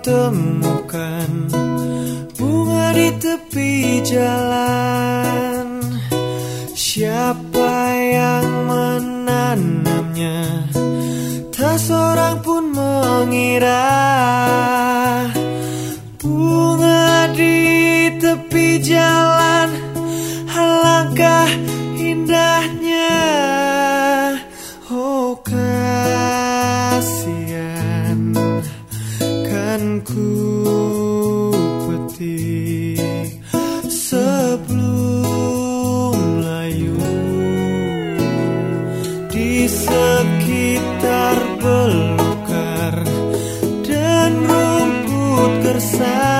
Temukan bunga di tepi jalan. Siapa yang menanamnya? Tak seorang pun mengira. Bunga di tepi jalan. Alangkah indahnya ku petik sebelum layu di sekitar belukar dan rumput gersang.